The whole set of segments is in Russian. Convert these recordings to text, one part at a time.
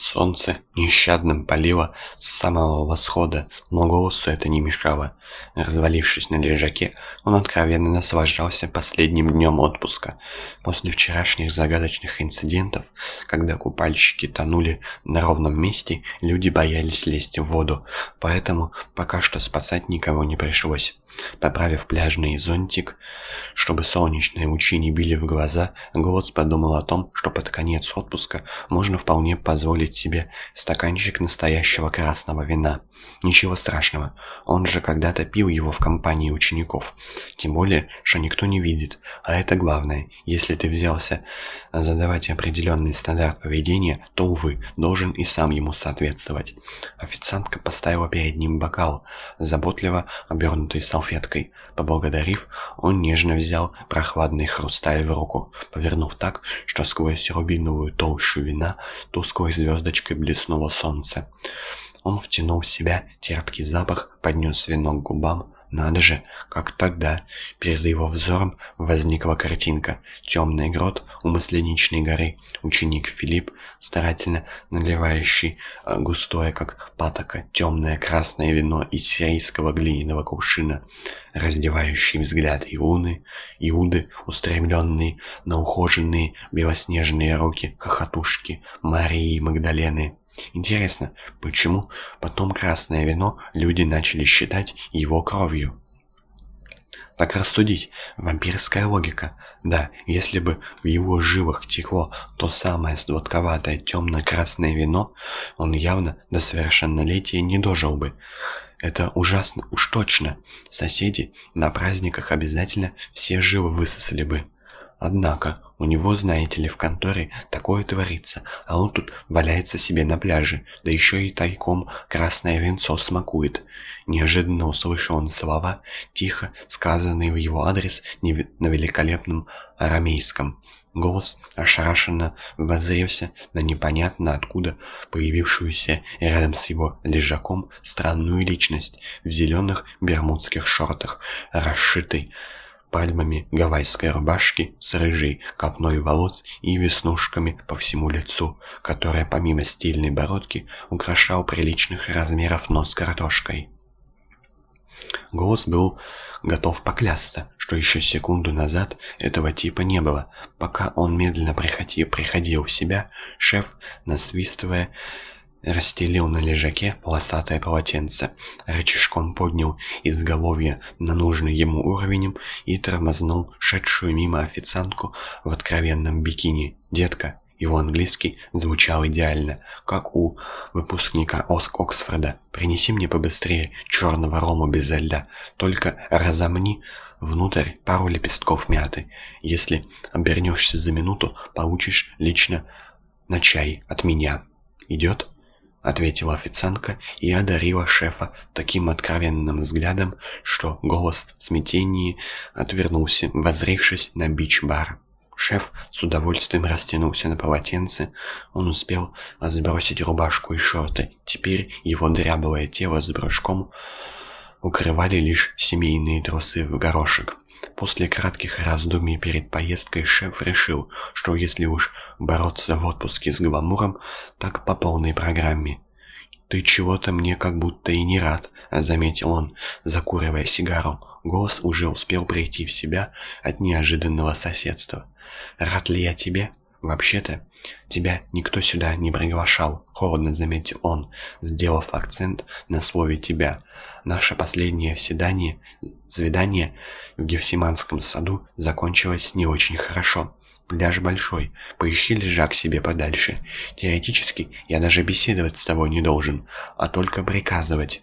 Солнце нещадно палило с самого восхода, но голосу это не мешало. Развалившись на лежаке, он откровенно наслаждался последним днем отпуска. После вчерашних загадочных инцидентов, когда купальщики тонули на ровном месте, люди боялись лезть в воду, поэтому пока что спасать никого не пришлось. Поправив пляжный зонтик, чтобы солнечные лучи не били в глаза, Голос подумал о том, что под конец отпуска можно вполне позволить себе стаканчик настоящего красного вина. Ничего страшного, он же когда-то пил его в компании учеников. Тем более, что никто не видит, а это главное. Если ты взялся задавать определенный стандарт поведения, то, увы, должен и сам ему соответствовать. Официантка поставила перед ним бокал, заботливо обернутый салфеткой. Поблагодарив, он нежно взял прохладный хрусталь в руку, повернув так, что сквозь рубиновую толщу вина тусклой звездочкой блеснуло солнце. Он втянул в себя терпкий запах, поднес вино к губам, надо же, как тогда. Перед его взором возникла картинка. Темный грот у Масленичной горы. Ученик Филипп, старательно наливающий э, густое, как патока, темное красное вино из сирийского глиняного кувшина. Раздевающий взгляд Иуны, Иуды, устремленные на ухоженные белоснежные руки хохотушки Марии Магдалены. Интересно, почему потом красное вино люди начали считать его кровью? Так рассудить, вампирская логика. Да, если бы в его жилах текло то самое сладковатое темно-красное вино, он явно до совершеннолетия не дожил бы. Это ужасно, уж точно. Соседи на праздниках обязательно все живо высосали бы. Однако, у него, знаете ли, в конторе такое творится, а он тут валяется себе на пляже, да еще и тайком красное венцо смакует. Неожиданно услышал он слова, тихо сказанные в его адрес на великолепном арамейском. Голос ошарашенно воззрелся на непонятно откуда появившуюся рядом с его лежаком странную личность в зеленых бермудских шортах, расшитой пальмами гавайской рубашки с рыжей копной волос и веснушками по всему лицу, которая помимо стильной бородки украшал приличных размеров нос картошкой. Голос был готов поклясться, что еще секунду назад этого типа не было. Пока он медленно приходил, приходил в себя, шеф, насвистывая, Расстелил на лежаке полосатое полотенце, рычажком поднял изголовье на нужный ему уровень и тормознул шедшую мимо официантку в откровенном бикини. «Детка!» Его английский звучал идеально, как у выпускника Оксфорда. «Принеси мне побыстрее черного рому без льда, только разомни внутрь пару лепестков мяты. Если обернешься за минуту, получишь лично на чай от меня. Идет?» — ответила официантка и одарила шефа таким откровенным взглядом, что голос в смятении отвернулся, возрившись на бич-бар. Шеф с удовольствием растянулся на полотенце. Он успел сбросить рубашку и шорты. Теперь его дряблое тело с брюшком укрывали лишь семейные трусы в горошек. После кратких раздумий перед поездкой шеф решил, что если уж бороться в отпуске с гламуром, так по полной программе. «Ты чего-то мне как будто и не рад», — заметил он, закуривая сигару. Голос уже успел прийти в себя от неожиданного соседства. «Рад ли я тебе?» «Вообще-то, тебя никто сюда не приглашал», — холодно заметил он, сделав акцент на слове «тебя». «Наше последнее свидание, свидание в Гефсиманском саду закончилось не очень хорошо. Пляж большой, поищи лежак себе подальше. Теоретически я даже беседовать с тобой не должен, а только приказывать».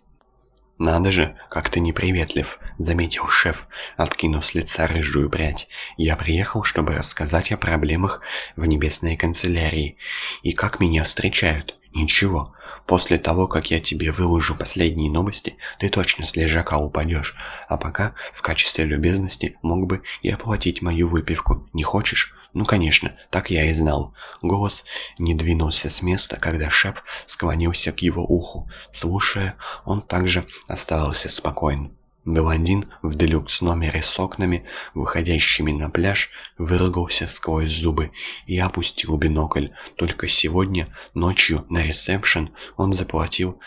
«Надо же, как ты неприветлив», — заметил шеф, откинув с лица рыжую прядь. «Я приехал, чтобы рассказать о проблемах в небесной канцелярии. И как меня встречают? Ничего. После того, как я тебе выложу последние новости, ты точно с лежака упадешь. А пока, в качестве любезности, мог бы и оплатить мою выпивку. Не хочешь? Ну, конечно, так я и знал. Голос не двинулся с места, когда шеф склонился к его уху. Слушая, он также оставался спокоен. Блондин в делюкс-номере с окнами, выходящими на пляж, выругался сквозь зубы и опустил бинокль. Только сегодня, ночью, на ресепшн он заплатил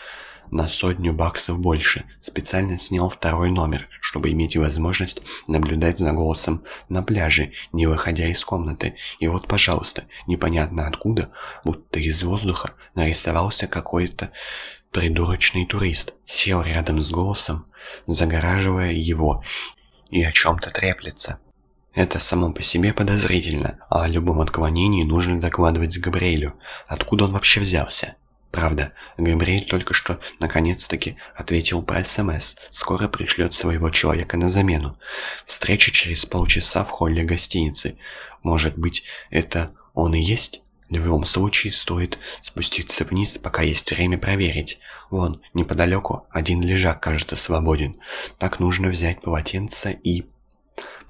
на сотню баксов больше. Специально снял второй номер, чтобы иметь возможность наблюдать за голосом на пляже, не выходя из комнаты. И вот, пожалуйста, непонятно откуда, будто из воздуха, нарисовался какой-то придурочный турист. Сел рядом с голосом, загораживая его, и о чем-то треплется. Это само по себе подозрительно, а о любом отклонении нужно докладывать Габриэлю. Откуда он вообще взялся? Правда, Габриэль только что наконец-таки ответил по СМС. Скоро пришлет своего человека на замену. Встреча через полчаса в холле гостиницы. Может быть, это он и есть? В любом случае, стоит спуститься вниз, пока есть время проверить. Вон, неподалеку, один лежак, кажется, свободен. Так нужно взять полотенце и...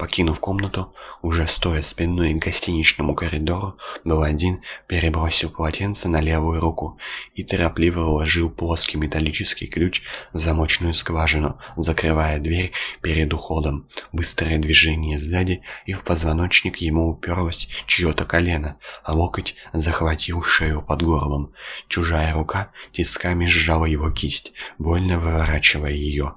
Покинув комнату, уже стоя спиной к гостиничному коридору, Баладин перебросил полотенце на левую руку и торопливо вложил плоский металлический ключ в замочную скважину, закрывая дверь перед уходом. Быстрое движение сзади, и в позвоночник ему уперлось чье-то колено, а локоть захватил шею под горлом. Чужая рука тисками сжала его кисть, больно выворачивая ее.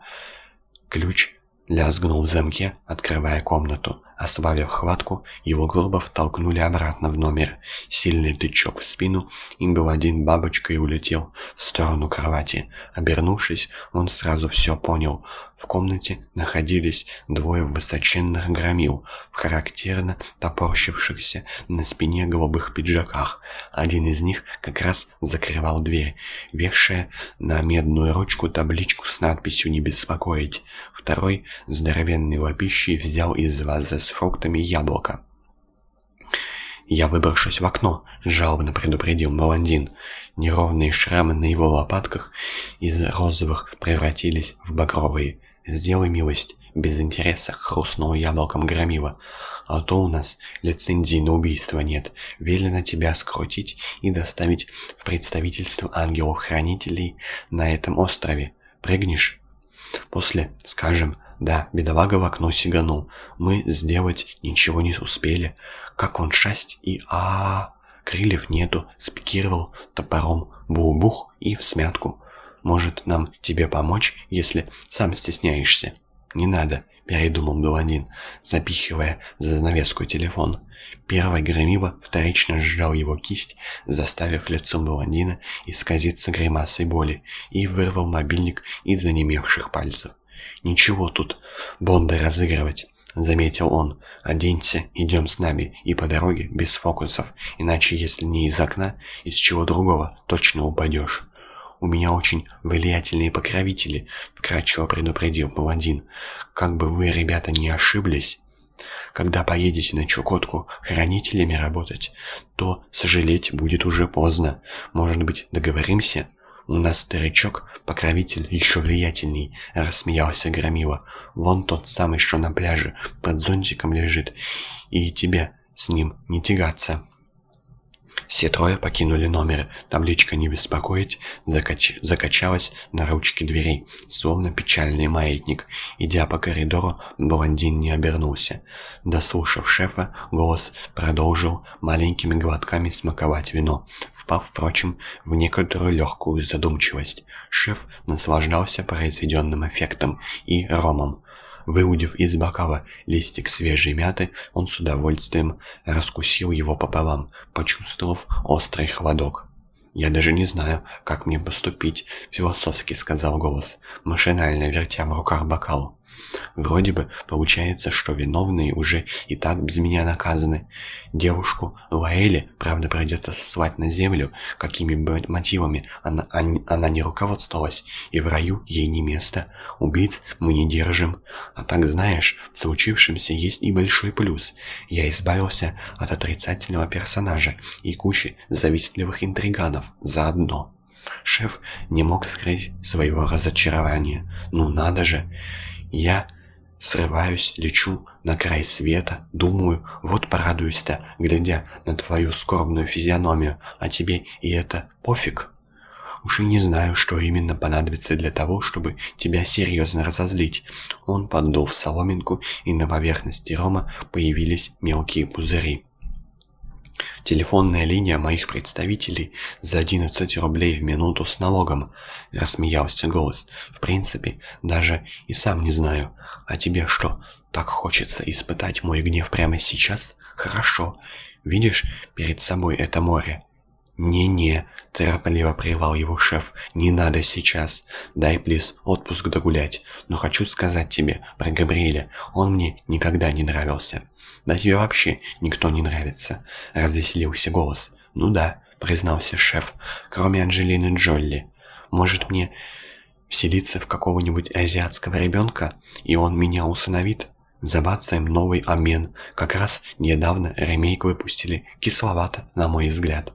Ключ Лязгнул в замке, открывая комнату. Ослабив хватку, его грубо втолкнули обратно в номер. Сильный тычок в спину, и был один бабочкой улетел в сторону кровати. Обернувшись, он сразу все понял. В комнате находились двое высоченных громил, в характерно топорщившихся на спине голубых пиджаках. Один из них как раз закрывал дверь, вешая на медную ручку табличку с надписью «Не беспокоить». Второй, здоровенный лопищий, взял из вазы с фруктами яблоко. «Я выброшусь в окно», — жалобно предупредил Маландин. Неровные шрамы на его лопатках из розовых превратились в багровые. «Сделай милость», — без интереса хрустнул яблоком громила. «А то у нас лицензии на убийство нет. Велено тебя скрутить и доставить в представительство ангелов-хранителей на этом острове. Прыгнешь?» «После скажем, да, бедолага в окно сиганул. Мы сделать ничего не успели. Как он шасть и а, -а, -а Крыльев нету, спикировал топором, бух и в смятку. Может, нам тебе помочь, если сам стесняешься? Не надо, передумал Блондин, запихивая за занавеску телефон. Первый громила вторично сжал его кисть, заставив лицо блондина исказиться гримасой боли, и вырвал мобильник из занемевших пальцев. «Ничего тут Бонда разыгрывать», — заметил он. «Оденься, идем с нами, и по дороге без фокусов, иначе если не из окна, из чего другого точно упадешь». «У меня очень влиятельные покровители», — вкратчиво предупредил Паладин. «Как бы вы, ребята, не ошиблись...» Когда поедете на Чукотку хранителями работать, то сожалеть будет уже поздно. Может быть, договоримся?» «У нас старичок, покровитель еще влиятельней», — рассмеялся Громила. «Вон тот самый, что на пляже, под зонтиком лежит, и тебе с ним не тягаться». Все трое покинули номер. Табличка «Не беспокоить» закач... закачалась на ручке дверей, словно печальный маятник. Идя по коридору, блондин не обернулся. Дослушав шефа, голос продолжил маленькими глотками смаковать вино, впав, впрочем, в некоторую легкую задумчивость. Шеф наслаждался произведенным эффектом и ромом. Выудив из бокала листик свежей мяты, он с удовольствием раскусил его пополам, почувствовав острый холодок. «Я даже не знаю, как мне поступить», — философски сказал голос, машинально вертя в руках бокал. Вроде бы получается, что виновные уже и так без меня наказаны. Девушку Лаэли, правда, придется сослать на землю, какими бы мотивами она, она не руководствовалась, и в раю ей не место. Убийц мы не держим. А так, знаешь, в случившемся есть и большой плюс. Я избавился от отрицательного персонажа и кучи завистливых интриганов заодно. Шеф не мог скрыть своего разочарования. Ну надо же! Я срываюсь, лечу на край света, думаю, вот порадуюсь-то, глядя на твою скорбную физиономию, а тебе и это пофиг. Уж и не знаю, что именно понадобится для того, чтобы тебя серьезно разозлить. Он поддул в соломинку, и на поверхности рома появились мелкие пузыри. Телефонная линия моих представителей за 11 рублей в минуту с налогом. Рассмеялся голос. В принципе, даже и сам не знаю. А тебе что, так хочется испытать мой гнев прямо сейчас? Хорошо. Видишь перед собой это море? «Не-не», — торопливо прервал его шеф, — «не надо сейчас. Дай, плиз, отпуск догулять. Но хочу сказать тебе про Габриэля. Он мне никогда не нравился». «Да тебе вообще никто не нравится», — развеселился голос. «Ну да», — признался шеф, — «кроме Анджелины Джолли. Может мне вселиться в какого-нибудь азиатского ребенка, и он меня усыновит?» Забацаем новый обмен. Как раз недавно ремейк выпустили. Кисловато, на мой взгляд.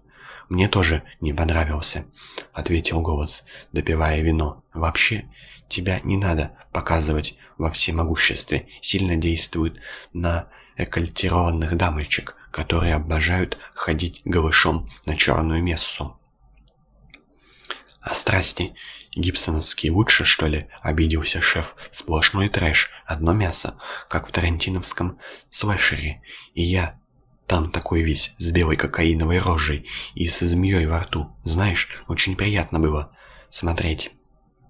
«Мне тоже не понравился», — ответил голос, допивая вино. «Вообще, тебя не надо показывать во всемогуществе. Сильно действует на экальтированных дамочек, которые обожают ходить голышом на черную мессу». «А страсти гибсоновские лучше, что ли?» — обиделся шеф. «Сплошной трэш, одно мясо, как в тарантиновском слэшере. И я там такой весь, с белой кокаиновой рожей и со змеей во рту. Знаешь, очень приятно было смотреть.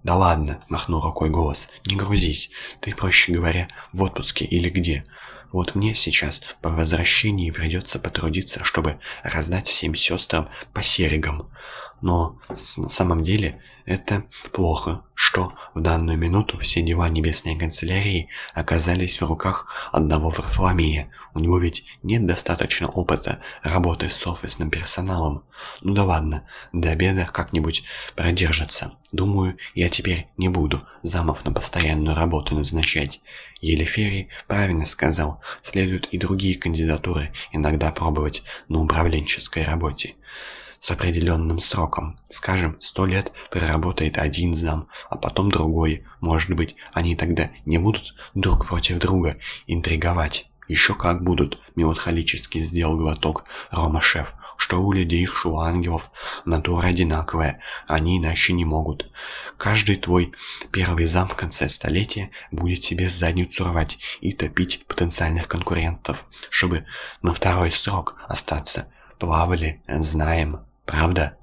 «Да ладно», — махнул рукой голос, — «не грузись. Ты, проще говоря, в отпуске или где. Вот мне сейчас по возвращении придется потрудиться, чтобы раздать всем сестрам по серегам. Но на самом деле это плохо, что в данную минуту все дела Небесной канцелярии оказались в руках одного Варфоломея. У него ведь нет достаточно опыта работы с офисным персоналом. Ну да ладно, до обеда как-нибудь продержится. Думаю, я теперь не буду замов на постоянную работу назначать. Елеферий правильно сказал, следует и другие кандидатуры иногда пробовать на управленческой работе с определенным сроком. Скажем, сто лет проработает один зам, а потом другой. Может быть, они тогда не будут друг против друга интриговать. Еще как будут, меланхолически сделал глоток Рома-шеф. Что у людей, что у ангелов, натура одинаковая, они иначе не могут. Каждый твой первый зам в конце столетия будет себе задницу рвать и топить потенциальных конкурентов, чтобы на второй срок остаться. Плавали, знаем. «Правда?»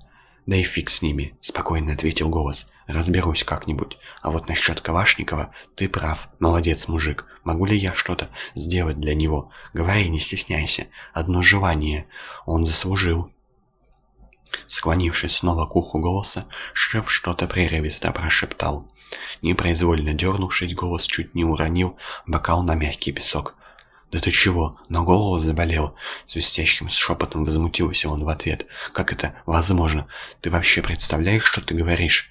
«Да и фиг с ними», — спокойно ответил голос. «Разберусь как-нибудь. А вот насчет Кавашникова ты прав. Молодец, мужик. Могу ли я что-то сделать для него? Говори, не стесняйся. Одно желание. Он заслужил». Склонившись снова к уху голоса, шеф что-то прерывисто прошептал. Непроизвольно дернувшись, голос чуть не уронил бокал на мягкий песок. «Да ты чего, на голову заболел?» Свистящим шепотом возмутился он в ответ. «Как это возможно? Ты вообще представляешь, что ты говоришь?»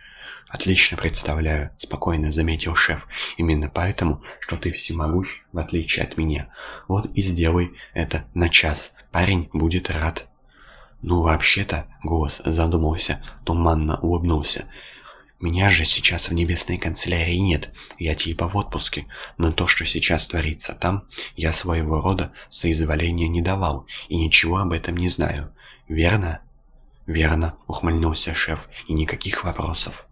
«Отлично представляю», — спокойно заметил шеф. «Именно поэтому, что ты всемогущ, в отличие от меня. Вот и сделай это на час. Парень будет рад». «Ну, вообще-то», — голос задумался, туманно улыбнулся, — меня же сейчас в небесной канцелярии нет, я типа в отпуске, но то, что сейчас творится там, я своего рода соизволения не давал и ничего об этом не знаю. Верно? Верно, ухмыльнулся шеф, и никаких вопросов.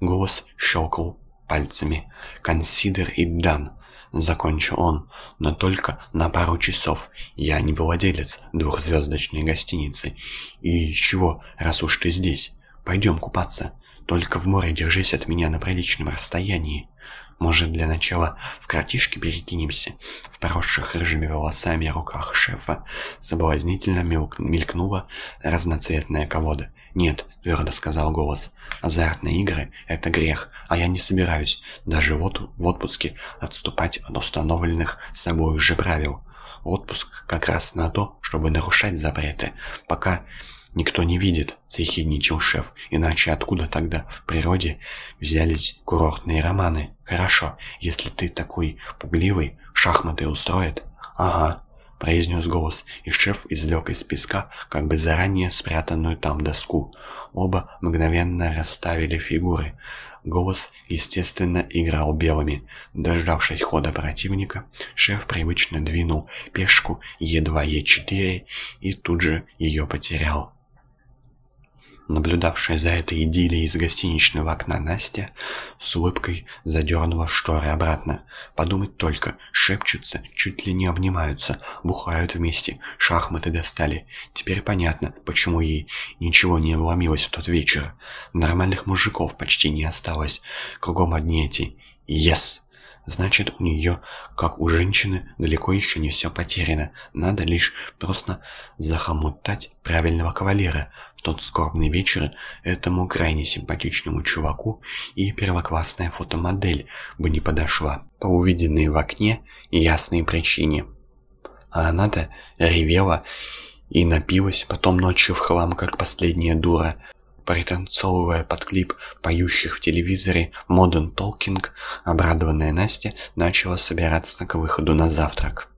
Голос щелкал пальцами. «Consider it done», — закончил он, — «но только на пару часов. Я не владелец двухзвездочной гостиницы. И чего, раз уж ты здесь? Пойдем купаться». Только в море держись от меня на приличном расстоянии. Может, для начала в кратишке перекинемся?» В поросших рыжими волосами руках шефа соблазнительно мелькнула разноцветная колода. «Нет», — твердо сказал голос, — «азартные игры — это грех, а я не собираюсь даже вот в отпуске отступать от установленных собой же правил. Отпуск как раз на то, чтобы нарушать запреты, пока «Никто не видит», — съехидничал шеф. «Иначе откуда тогда в природе взялись курортные романы? Хорошо, если ты такой пугливый, шахматы устроят?» «Ага», — произнес голос, и шеф извлек из песка как бы заранее спрятанную там доску. Оба мгновенно расставили фигуры. Голос, естественно, играл белыми. Дождавшись хода противника, шеф привычно двинул пешку Е2-Е4 и тут же ее потерял. Наблюдавшая за этой идиллией из гостиничного окна Настя с улыбкой задернула шторы обратно. Подумать только, шепчутся, чуть ли не обнимаются, бухают вместе, шахматы достали. Теперь понятно, почему ей ничего не вломилось в тот вечер. Нормальных мужиков почти не осталось. Кругом одни эти «Ес!» Значит, у нее, как у женщины, далеко еще не все потеряно. Надо лишь просто захомутать правильного кавалера. Тот скорбный вечер этому крайне симпатичному чуваку и первоклассная фотомодель бы не подошла. По увиденной в окне ясной причине. А она-то ревела и напилась потом ночью в хлам, как последняя дура. Пританцовывая под клип поющих в телевизоре Modern Talking, обрадованная Настя начала собираться к выходу на завтрак.